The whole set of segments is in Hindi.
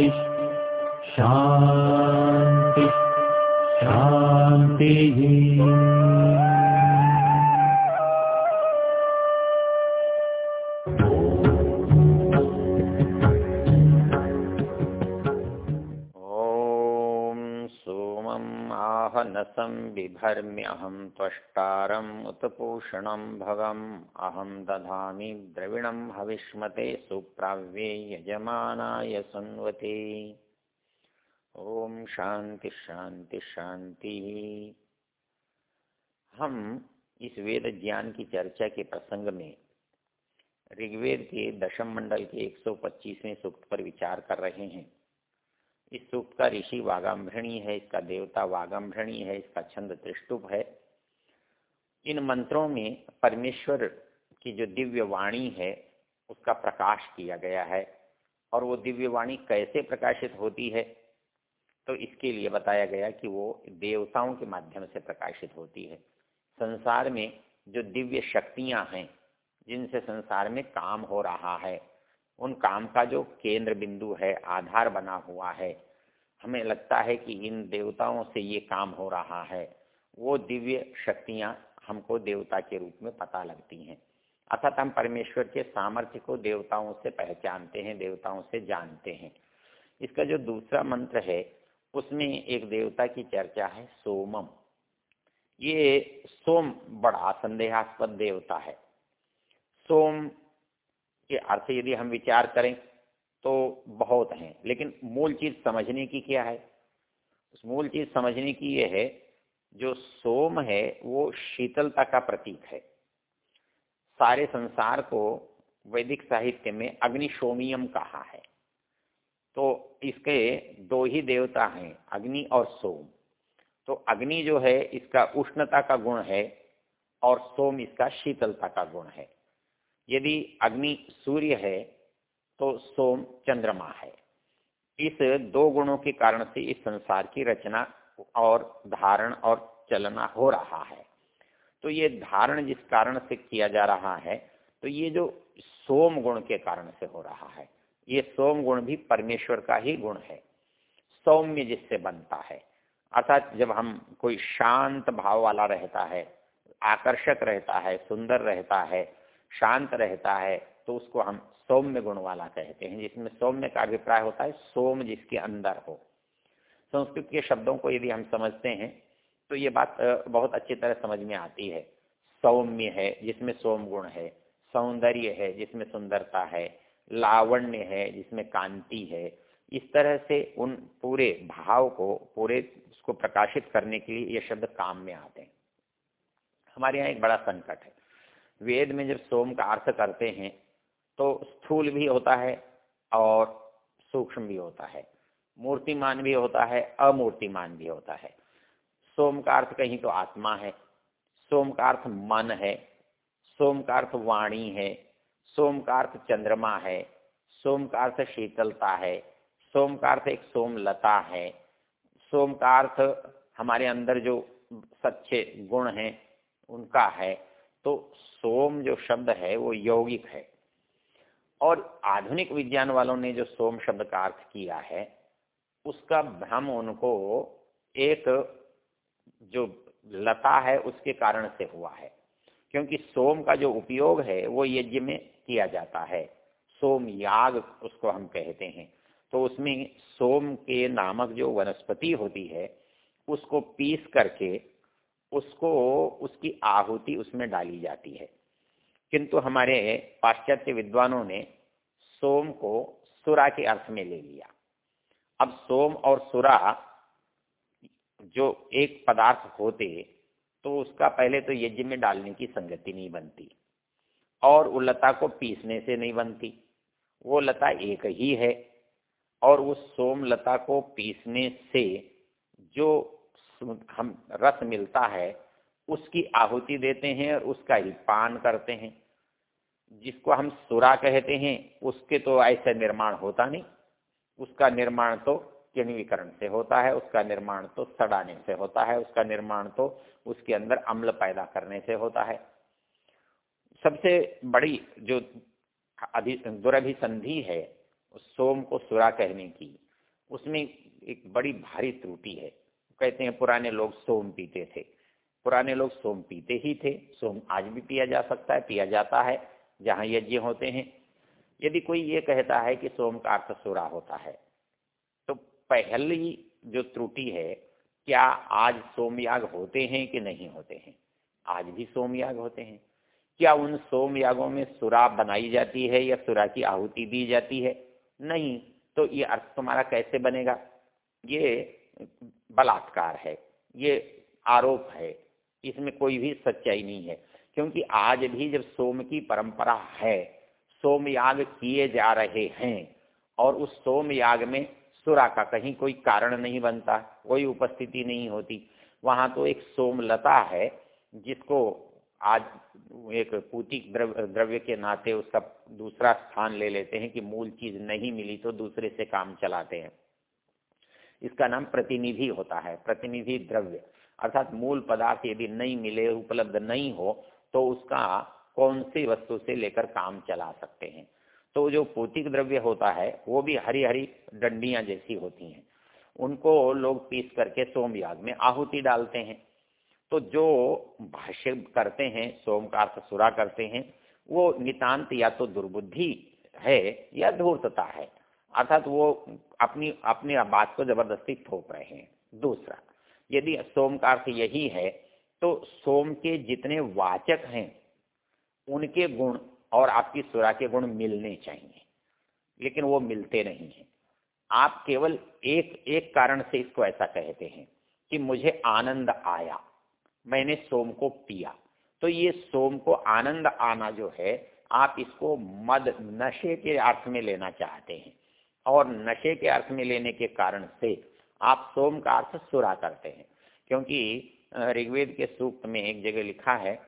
शान्ति शांति शान्तिः आहनसं बिभर्म्यहं त्वष्टारम् उत पूषणं भगम् अहं दधामि द्रविणं हविष्मते सुप्राव्ये यजमानाय संवते ओम शांति शांति शांति हम इस वेद ज्ञान की चर्चा के प्रसंग में ऋग्वेद के दशम मंडल के 125वें सूक्त पर विचार कर रहे हैं। इस सूक्त का ऋषि वागाम्भृणी है, इसका देवता वागाम्भृणी है, इसका छंद त्रिष्टुप है। इन मंत्रों में परमेश्वर की जो दिव्य वाणी है, उसका प्रकाश किया गया है। और वो दिव्य वाणी कैसे प्रकाशित होती है तो इसके लिए बताया गया कि वो देवताओं के माध्यम से प्रकाशित होती है। संसार में जो दिव्य शक्तियाँ हैं, जिनसे संसार में काम हो रहा है उन काम का जो केंद्र बिंदु है, आधार बना हुआ है, हमें लगता है कि इन देवताओं से ये काम हो रहा है। वो दिव्य शक्तियाँ हमको देवता के रूप में पता लगती हैं। अर्थात हम परमेश्वर के सामर्थ्य को देवताओं से पहचानते हैं, देवताओं से जानते हैं। इसका जो दूसरा मंत्र है, उसमें एक देवता की चर्चा है, सोमम। ये सोम बड़ा संदेहास्पद देवता है। सोम के अर्थ यदि हम विचार करें तो बहुत हैं, लेकिन मूल चीज़ समझने की क्या है? उस मूल चीज़ समझने की यह है, जो सोम है, वो शीतलता का प्रतीक है। सारे संसार को वैदिक साहित्य में अग्निशोमियम कहा है। तो इसके दो ही देवता हैं, अग्नि और सोम। तो अग्नि जो है, इसका उष्णता का गुण है, और सोम इसका शीतलता का गुण है। यदि अग्नि सूर्य है तो सोम चंद्रमा है। इस दो गुणों के कारण से इस संसार की रचना और धारण और चलना हो रहा है। तो ये धारण जिस कारण से किया जा रहा है तो ये जो सोम गुण के कारण से हो रहा है, ये सोम गुण भी परमेश्वर का ही गुण है। सौम्य जिससे बनता है। अर्थात जब हम कोई शांत भाव वाला रहता है, आकर्षक रहता है, सुंदर रहता है शांत रहता है तो उसको हम सौम्य गुण वाला कहते हैं, जिसमें सौम्य का अभिप्राय होता है, सोम जिसके अंदर हो। संस्कृत के शब्दों को यदि हम समझते हैं तो ये बात बहुत अच्छी तरह समझ में आती है। सौम्य है, जिसमें सोम गुण है। सौंदर्य है, जिसमें सुंदरता है। लावण्य है, जिसमें कांति है। इस तरह से उन पूरे भाव को, पूरे उसको प्रकाशित करने के लिए ये शब्द काम में आते हैं। हमारे यहाँ एक बड़ा संकट है। वेद में जब सोम का अर्थ करते हैं तो स्थूल भी होता है और सूक्ष्म भी होता है। मूर्तिमान भी होता है, अमूर्तिमान भी होता है। सोम का अर्थ कहीं तो आत्मा है, सोम का अर्थ मन है, सोम का अर्थ वाणी है, सोम का अर्थ चंद्रमा है, सोम का अर्थ शीतलता है, सोम का अर्थ एक सोम लता है, सोम का अर्थ हमारे अंदर जो सच्चे गुण हैं, उनका है। तो सोम जो शब्द है, वो यौगिक है। और आधुनिक विज्ञान वालों ने जो सोम शब्द का अर्थ किया है, उसका भ्रम उनको एक जो लता है, उसके कारण से हुआ है। क्योंकि सोम का जो उपयोग है, वो यज्ञ में किया जाता है। सोम याग उसको हम कहते हैं। तो उसमें सोम के नामक जो वनस्पति होती है, उसको पीस करके उसको, उसकी आहुति उसमें डाली जाती है। किंतु हमारे पाश्चात्य विद्वानों ने सोम को सुरा के अर्थ में ले लिया। अब सोम और सुरा जो एक पदार्थ होते तो उसका पहले तो यज्ञ में डालने की संगति नहीं बनती और वो लता को पीसने से नहीं बनती। वो लता एक ही है और उस सोम लता को पीसने से जो हम रस मिलता है, उसकी आहुति देते हैं और उसका ही पान करते हैं। जिसको हम सुरा कहते हैं, उसके तो ऐसे निर्माण होता नहीं। उसका निर्माण तो किण्वीकरण से होता है, उसका निर्माण तो सड़ाने से होता है, उसका निर्माण तो उसके अंदर अम्ल पैदा करने से होता है। सबसे बड़ी जो दुरभिसंधि है, सोम को सुरा कहने की, उसमें एक बड़ी भारी त्रुटि है। कहते हैं, पुराने लोग सोम पीते थे। पुराने लोग सोम पीते ही थे। सोम आज भी पिया जा सकता है, पिया जाता है, जहाँ यज्ञ होते हैं। यदि कोई ये कहता है कि सोम का अर्थ सुरा होता है तो पहली जो त्रुटि है, क्या आज सोमयाग होते हैं कि नहीं होते हैं? आज भी सोमयाग होते हैं। क्या उन सोमयागों में सुरा बनाई जाती है या सुरा की आहुति दी जाती है? नहीं। तो ये अर्थ तुम्हारा कैसे बनेगा? ये बलात्कार है ये आरोप है इसमें कोई भी सच्चाई नहीं है। क्योंकि आज भी जब सोम की परंपरा है सोमयाग किए जा रहे हैं और उस सोमयाग में सुरा का कहीं कोई कारण नहीं बनता कोई उपस्थिति नहीं होती वहाँ तो एक सोमलता है जिसको आज एक द्रव्य, द्रव्य के नाते उसका दूसरा स्थान ले लेते हैं कि मूल चीज़ नहीं मिली तो दूसरे से काम चलाते हैं। इसका नाम प्रतिनिधि होता है, प्रतिनिधि द्रव्य। अर्थात मूल पदार्थ यदि नहीं मिले, उपलब्ध नहीं हो तो उसका कौन सी वस्तु से लेकर काम चला सकते हैं? तो जो पोतिक द्रव्य होता है, वो भी हरी हरी डंडियाँ जैसी होती हैं। उनको लोग पीस करके सोमयाग में आहुति डालते हैं। तो जो भाष्य करते हैं, सोम का अर्थ सुरा करते हैं, वो नितांत या तो दुर्बुद्धि है या धूर्तता है। अर्थात वो अपनी अपनी बात को ज़बरदस्ती थोप रहे हैं। दूसरा, यदि सोम का अर्थ यही है तो सोम के जितने वाचक हैं, उनके गुण और आपकी सुरा के गुण मिलने चाहिए। लेकिन वो मिलते नहीं हैं। आप केवल एक एक कारण से इसको ऐसा कहते हैं कि मुझे आनंद आया, मैंने सोम को पिया। तो ये सोम को आनंद आना जो है, आप इसको मद नशे के अर्थ में लेना चाहते हैं। और नशे के अर्थ में लेने के कारण से आप सोम का अर्थ सुरा करते हैं। क्योंकि ऋग्वेद के सूक्त में एक जगह लिखा है,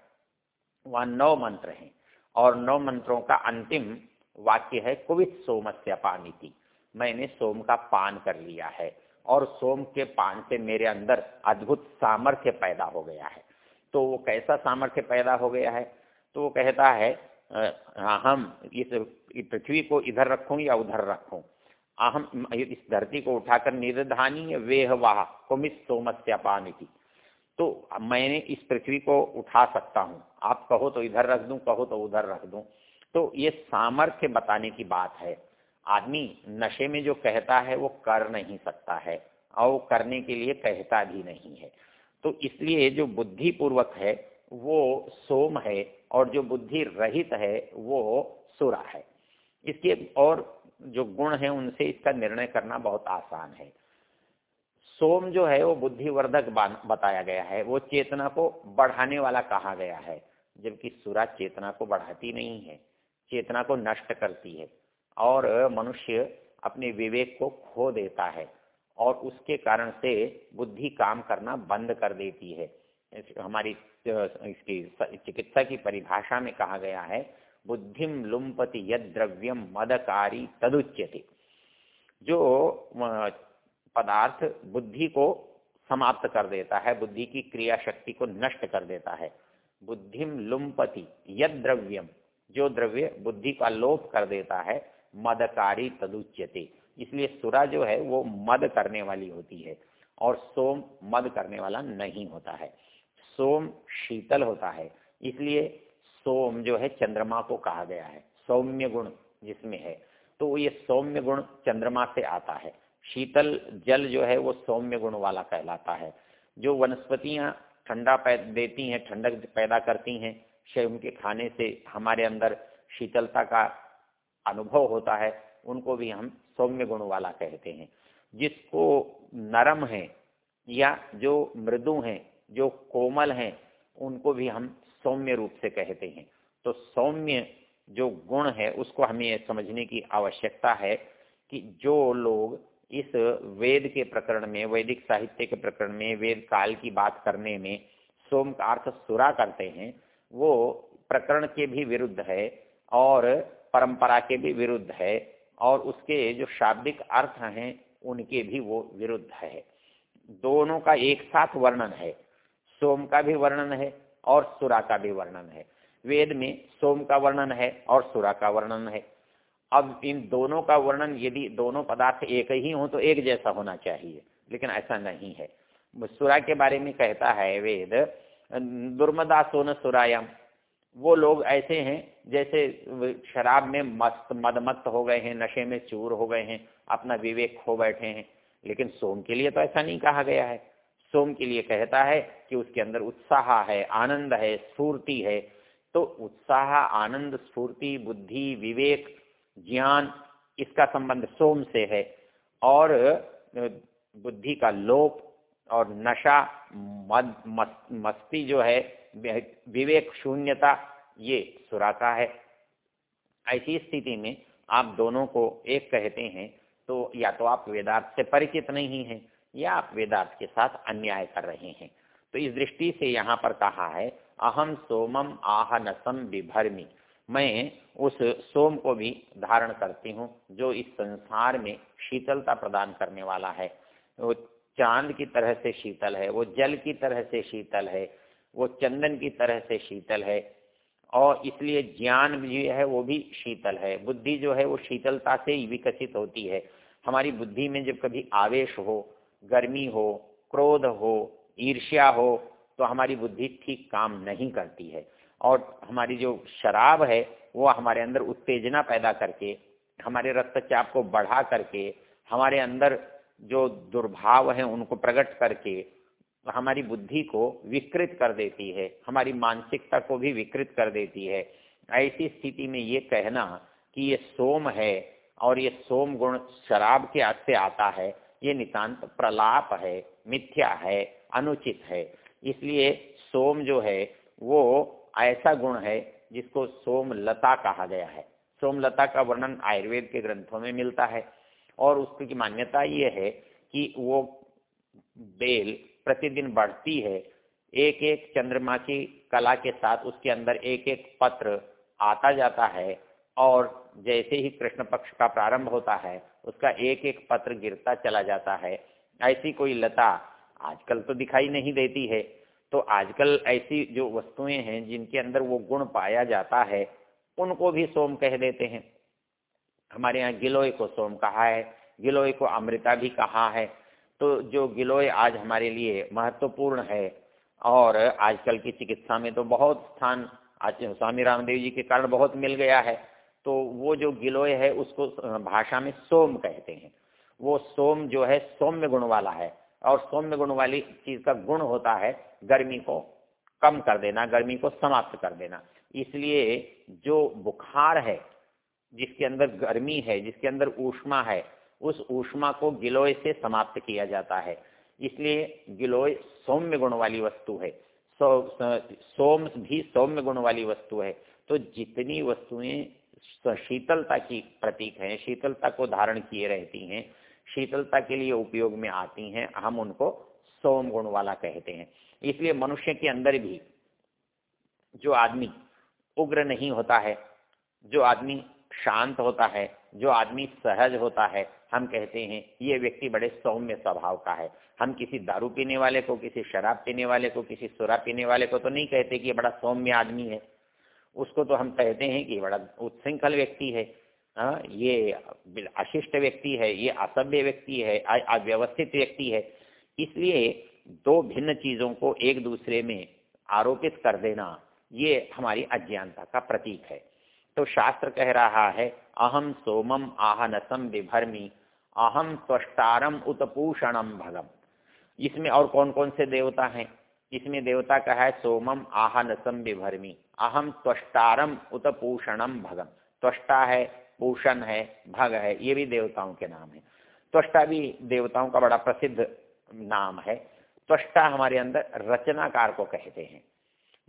वह नौ मंत्र हैं और नौ मंत्रों का अंतिम वाक्य है, कुवित सोमस्य पानी मैंने सोम का पान कर लिया है और सोम के पान से मेरे अंदर अद्भुत सामर्थ्य पैदा हो गया है। तो वो कैसा सामर्थ्य पैदा हो गया है? तो वो कहता है हम इस पृथ्वी को इधर रखूँ या उधर रखूँ? अहम इस धरती को उठाकर निर्धानी वेह वाह कुमित सोमस्यापान की तो मैंने इस पृथ्वी को उठा सकता हूँ। आप कहो तो इधर रख दूँ, कहो तो उधर रख दूँ। तो ये सामर्थ्य बताने की बात है। आदमी नशे में जो कहता है, वो कर नहीं सकता है। और करने के लिए कहता भी नहीं है। तो इसलिए जो बुद्धि पूर्वक है, वो सोम है और जो बुद्धि रहित है, वो सुरा है। इसके और जो गुण है, उनसे इसका निर्णय करना बहुत आसान है। सोम जो है, वो बुद्धिवर्धक बताया गया है। वो चेतना को बढ़ाने वाला कहा गया है, जबकि सुरा चेतना को बढ़ाती नहीं है। चेतना को नष्ट करती है और मनुष्य अपने विवेक को खो देता है और उसके कारण से बुद्धि काम करना बंद कर देती है। हमारी इसकी चिकित्सा की परिभाषा में कहा गया है बुद्धिम लुम्पति यद द्रव्यम मदकारी तदुच्यते। जो पदार्थ बुद्धि को समाप्त कर देता है, बुद्धि की क्रिया शक्ति को नष्ट कर देता है बुद्धिम लुम्पति यद द्रव्यम जो द्रव्य बुद्धि का लोप कर देता है, मदकारी तदुच्यते। इसलिए सुरा जो है, वो मद करने वाली होती है, और सोम मद करने वाला नहीं होता है। सोम शीतल होता है, इसलिए सोम जो है चंद्रमा को कहा गया है, सौम्य गुण जिसमें है। तो ये सौम्य गुण चंद्रमा से आता है। शीतल जल जो है वो सौम्य गुण वाला कहलाता है। जो वनस्पतियाँ ठंडा देती हैं, ठंडक पैदा करती हैं शायद उनके खाने से हमारे अंदर शीतलता का अनुभव होता है, उनको भी हम सौम्य गुण वाला कहते हैं। जिसको नरम है या जो मृदु हैं, जो कोमल हैं, उनको भी हम सौम्य रूप से कहते हैं। तो सौम्य जो गुण है, उसको हमें समझने की आवश्यकता है कि जो लोग इस वेद के प्रकरण में, वैदिक साहित्य के प्रकरण में, वेद काल की बात करने में सोम का अर्थ सुरा करते हैं, वो प्रकरण के भी विरुद्ध है और परंपरा के भी विरुद्ध है और उसके जो शाब्दिक अर्थ हैं, उनके भी वो विरुद्ध है। दोनों का एक साथ वर्णन है। सोम का भी वर्णन है और सुरा का भी वर्णन है। वेद में सोम का वर्णन है और सुरा का वर्णन है। अब इन दोनों का वर्णन यदि दोनों पदार्थ एक ही हो तो एक जैसा होना चाहिए, लेकिन ऐसा नहीं है। सुरा के बारे में कहता है वेद दुर्मदा सोन सुरायाम। वो लोग ऐसे हैं जैसे शराब में मस्त, मदमत्त हो गए हैं, नशे में चूर हो गए हैं, अपना विवेक खो बैठे हैं। लेकिन सोम के लिए तो ऐसा नहीं कहा गया है। सोम के लिए कहता है कि उसके अंदर उत्साह है, आनंद है, स्फूर्ति है। तो उत्साह, आनंद, स्फूर्ति, बुद्धि, विवेक, ज्ञान, इसका संबंध सोम से है। और बुद्धि का लोप और नशा, मद मस्ती जो है विवेक, शून्यता, ये सुराका है। ऐसी स्थिति में आप दोनों को एक कहते हैं तो या तो आप वेदार्थ से परिचित नहीं हैं या आप वेदार्थ के साथ अन्याय कर रहे हैं। तो इस दृष्टि से यहाँ पर कहा है अहम सोमम आह नसम विभरमी मैं उस सोम को भी धारण करती हूँ, जो इस संसार में शीतलता प्रदान करने वाला है। वो चाँद की तरह से शीतल है, वो जल की तरह से शीतल है, वो चंदन की तरह से शीतल है, और इसलिए ज्ञान भी है वो भी शीतल है। बुद्धि जो है वो शीतलता से ही विकसित होती है। हमारी बुद्धि में जब कभी आवेश हो गर्मी हो, क्रोध हो, ईर्ष्या हो तो हमारी बुद्धि ठीक काम नहीं करती है। और हमारी जो शराब है, वो हमारे अंदर उत्तेजना पैदा करके, हमारे रक्तचाप को बढ़ा करके, हमारे अंदर जो दुर्भाव हैं, उनको प्रकट करके हमारी बुद्धि को विकृत कर देती है, हमारी मानसिकता को भी विकृत कर देती है। ऐसी स्थिति में ये कहना कि ये सोम है और ये सोम गुण शराब के से आता है ये नितांत प्रलाप है, मिथ्या है, अनुचित है। इसलिए सोम जो है, वो ऐसा गुण है जिसको सोम लता कहा गया है। सोमलता का वर्णन आयुर्वेद के ग्रंथों में मिलता है और उसकी मान्यता ये है कि वो बेल प्रतिदिन बढ़ती है। एक एक चंद्रमा की कला के साथ उसके अंदर एक एक पत्र आता जाता है और जैसे ही कृष्ण पक्ष का प्रारंभ होता है, उसका एक एक पत्र गिरता चला जाता है। ऐसी कोई लता आजकल तो दिखाई नहीं देती है। तो आजकल ऐसी जो वस्तुएँ हैं, जिनके अंदर वो गुण पाया जाता है, उनको भी सोम कह देते हैं। हमारे यहाँ गिलोय को सोम कहा है, गिलोय को अमृता भी कहा है। तो जो गिलोय आज हमारे लिए महत्वपूर्ण है, और आजकल की चिकित्सा में तो बहुत स्थान, आज स्वामी रामदेव जी के कारण बहुत मिल गया है। तो वो जो गिलोय है उसको भाषा में सोम कहते हैं। वो सोम जो है सौम्य गुण वाला है। और सौम्य गुण वाली चीज़ का गुण होता है गर्मी को कम कर देना गर्मी को समाप्त कर देना। इसलिए जो बुखार है जिसके अंदर गर्मी है जिसके अंदर ऊष्मा है उस ऊष्मा को गिलोय से समाप्त किया जाता है। इसलिए गिलोय सौम्य गुण वाली वस्तु है। सो, सोम भी सौम्य गुण वाली वस्तु है। तो जितनी वस्तुएँ शीतलता की प्रतीक हैं, शीतलता को धारण किए रहती हैं, शीतलता के लिए उपयोग में आती हैं, हम उनको सोम गुण वाला कहते हैं। इसलिए मनुष्य के अंदर भी जो आदमी उग्र नहीं होता है, जो आदमी शांत होता है, जो आदमी सहज होता है, हम कहते हैं, ये व्यक्ति बड़े सौम्य स्वभाव का है। हम किसी दारू पीने वाले को, किसी शराब पीने वाले को, किसी सुरा पीने वाले को तो नहीं कहते कि ये बड़ा सौम्य आदमी है। उसको तो हम कहते हैं कि बड़ा उत्सृंखल व्यक्ति है। आ, हाँ, ये अशिष्ट व्यक्ति है ये असभ्य व्यक्ति है अव्यवस्थित व्यक्ति है। इसलिए दो भिन्न चीज़ों को एक दूसरे में आरोपित कर देना ये हमारी अज्ञानता का प्रतीक है। तो शास्त्र कह रहा है अहम सोमम आहनसम विभर्मी अहम त्वष्टारम उत्पूषणम भगम। इसमें और कौन कौन से देवता हैं? इसमें देवता का है सोमम आहनसम विभरमी। अहम त्वष्टारम उत्पूषणम भगम। त्वष्टा है पूषण है भग है ये भी देवताओं के नाम है। त्वष्टा भी देवताओं का बड़ा प्रसिद्ध नाम है। त्वष्टा हमारे अंदर रचनाकार को कहते हैं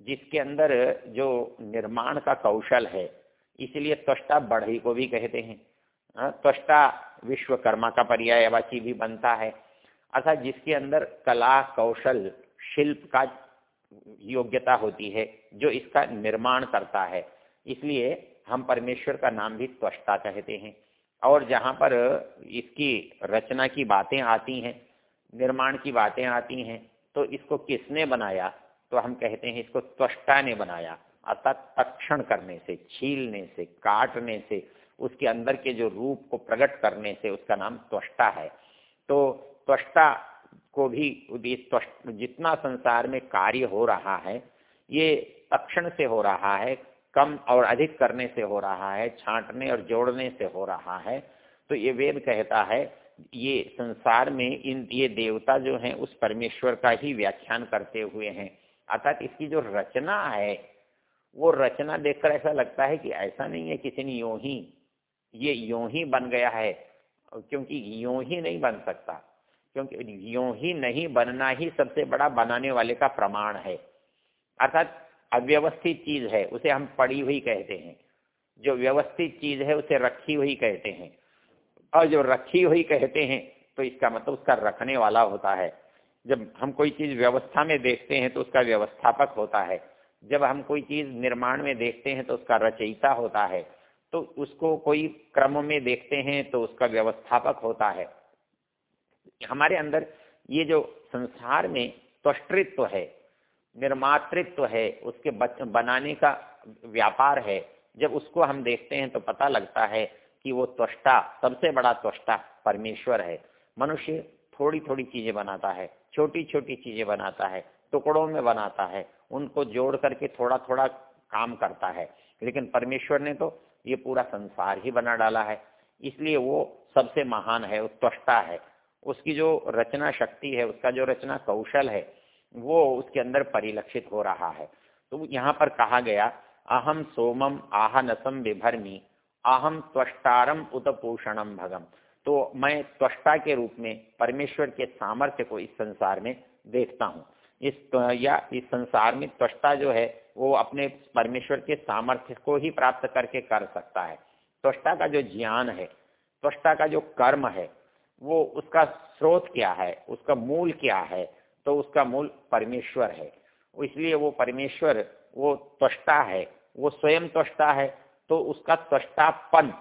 जिसके अंदर जो निर्माण का कौशल है इसलिए त्वष्टा बढ़ई को भी कहते हैं। हाँ, त्वष्टा विश्वकर्मा का पर्यायवाची भी बनता है। अर्थात जिसके अंदर कला कौशल शिल्प का योग्यता होती है, जो इसका निर्माण करता है। इसलिए हम परमेश्वर का नाम भी त्वष्टा कहते हैं। और जहाँ पर इसकी रचना की बातें आती हैं, निर्माण की बातें आती हैं तो इसको किसने बनाया? तो हम कहते हैं इसको त्वष्टा ने बनाया, अर्थात तक्षण करने से, छीलने से, काटने से, उसके अंदर के जो रूप को प्रकट करने से उसका नाम त्वष्टा है। तो त्वष्टा को भी जितना संसार में कार्य हो रहा है, ये तक्षण से हो रहा है, कम और अधिक करने से हो रहा है, छांटने और जोड़ने से हो रहा है तो ये वेद कहता है, ये संसार में इन, ये देवता जो हैं, उस परमेश्वर का ही व्याख्यान करते हुए हैं। अर्थात इसकी जो रचना है, वो रचना देखकर ऐसा लगता है कि ऐसा नहीं है किसी ने यूँ ही, ये यूँ ही बन गया है, क्योंकि यूँ ही नहीं बन सकता। क्योंकि यूँ ही नहीं बनना ही सबसे बड़ा बनाने वाले का प्रमाण है। अर्थात अव्यवस्थित चीज़ है, उसे हम पड़ी हुई कहते हैं। जो व्यवस्थित चीज़ है, उसे रखी हुई कहते हैं। और जो रखी हुई कहते हैं तो इसका मतलब उसका रखने वाला होता है। जब हम कोई चीज़ व्यवस्था में देखते हैं तो उसका व्यवस्थापक होता है। जब हम कोई चीज़ निर्माण में देखते हैं तो उसका रचयिता होता है। तो उसको कोई क्रम में देखते हैं तो उसका व्यवस्थापक होता है। हमारे अंदर ये जो संसार में त्वष्टृत्व है, निर्मातृत्व तो है, उसके बनाने का व्यापार है, जब उसको हम देखते हैं तो पता लगता है कि वो त्वष्टा, सबसे बड़ा त्वष्टा परमेश्वर है। मनुष्य थोड़ी थोड़ी चीज़ें बनाता है छोटी छोटी चीज़ें बनाता है, टुकड़ों में बनाता है, उनको जोड़ करके थोड़ा थोड़ा काम करता है। लेकिन परमेश्वर ने तो ये पूरा संसार ही बना डाला है, इसलिए वो सबसे महान है, वो त्वष्टा है। उसकी जो रचना शक्ति है, उसका जो रचना कौशल है, वो उसके अंदर परिलक्षित हो रहा है। तो यहाँ पर कहा गया अहम सोमम आह नसम विभरमी अहम त्वष्टारम उतपोषणम भगम। तो मैं त्वष्टा के रूप में, परमेश्वर के सामर्थ्य को इस संसार में देखता हूँ। इस या इस संसार में त्वष्टा जो है, वो अपने परमेश्वर के सामर्थ्य को ही प्राप्त करके कर सकता है। त्वष्टा का जो ज्ञान है, त्वष्टा का जो कर्म है वो उसका स्रोत क्या है? उसका मूल क्या है? तो उसका मूल परमेश्वर है। इसलिए वो परमेश्वर, वो त्वष्टा है, वो स्वयं त्वष्टा है तो उसका त्वष्टापन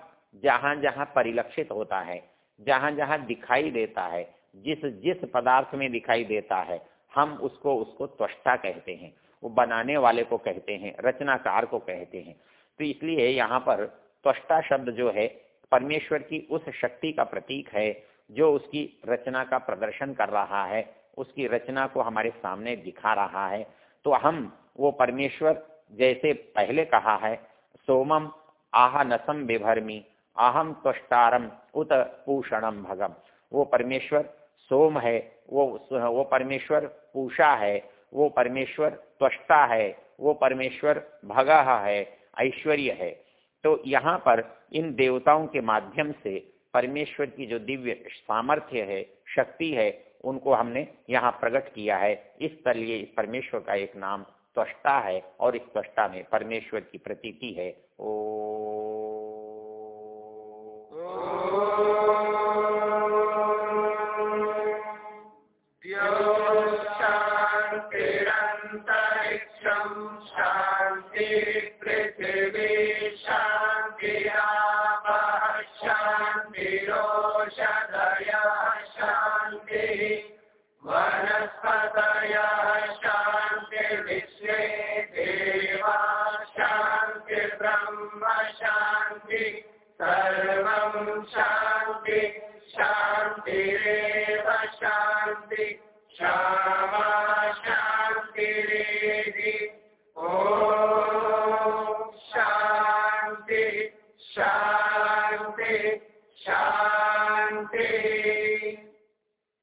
जहाँ जहाँ परिलक्षित होता है जहाँ जहाँ दिखाई देता है जिस जिस पदार्थ में दिखाई देता है, हम उसको उसको त्वष्टा कहते हैं। वो बनाने वाले को कहते हैं, रचनाकार को कहते हैं। तो इसलिए यहाँ पर त्वष्टा शब्द जो है, परमेश्वर की उस शक्ति का प्रतीक है जो उसकी रचना का प्रदर्शन कर रहा है, उसकी रचना को हमारे सामने दिखा रहा है तो हम वो परमेश्वर जैसे पहले कहा है, सोमम आह नसम बेभरमी आहम त्वष्टारम उत पूषणम भगम। वो परमेश्वर सोम है, वो वो परमेश्वर पूषा है, वो परमेश्वर त्वष्टा है, वो परमेश्वर भगा है, ऐश्वर्य है। तो यहाँ पर इन देवताओं के माध्यम से परमेश्वर की जो दिव्य सामर्थ्य है, शक्ति है, उनको हमने यहाँ प्रकट किया है। इस इस परमेश्वर का एक नाम त्वष्टा है और इस त्वष्टा में परमेश्वर की प्रतीति है। ओ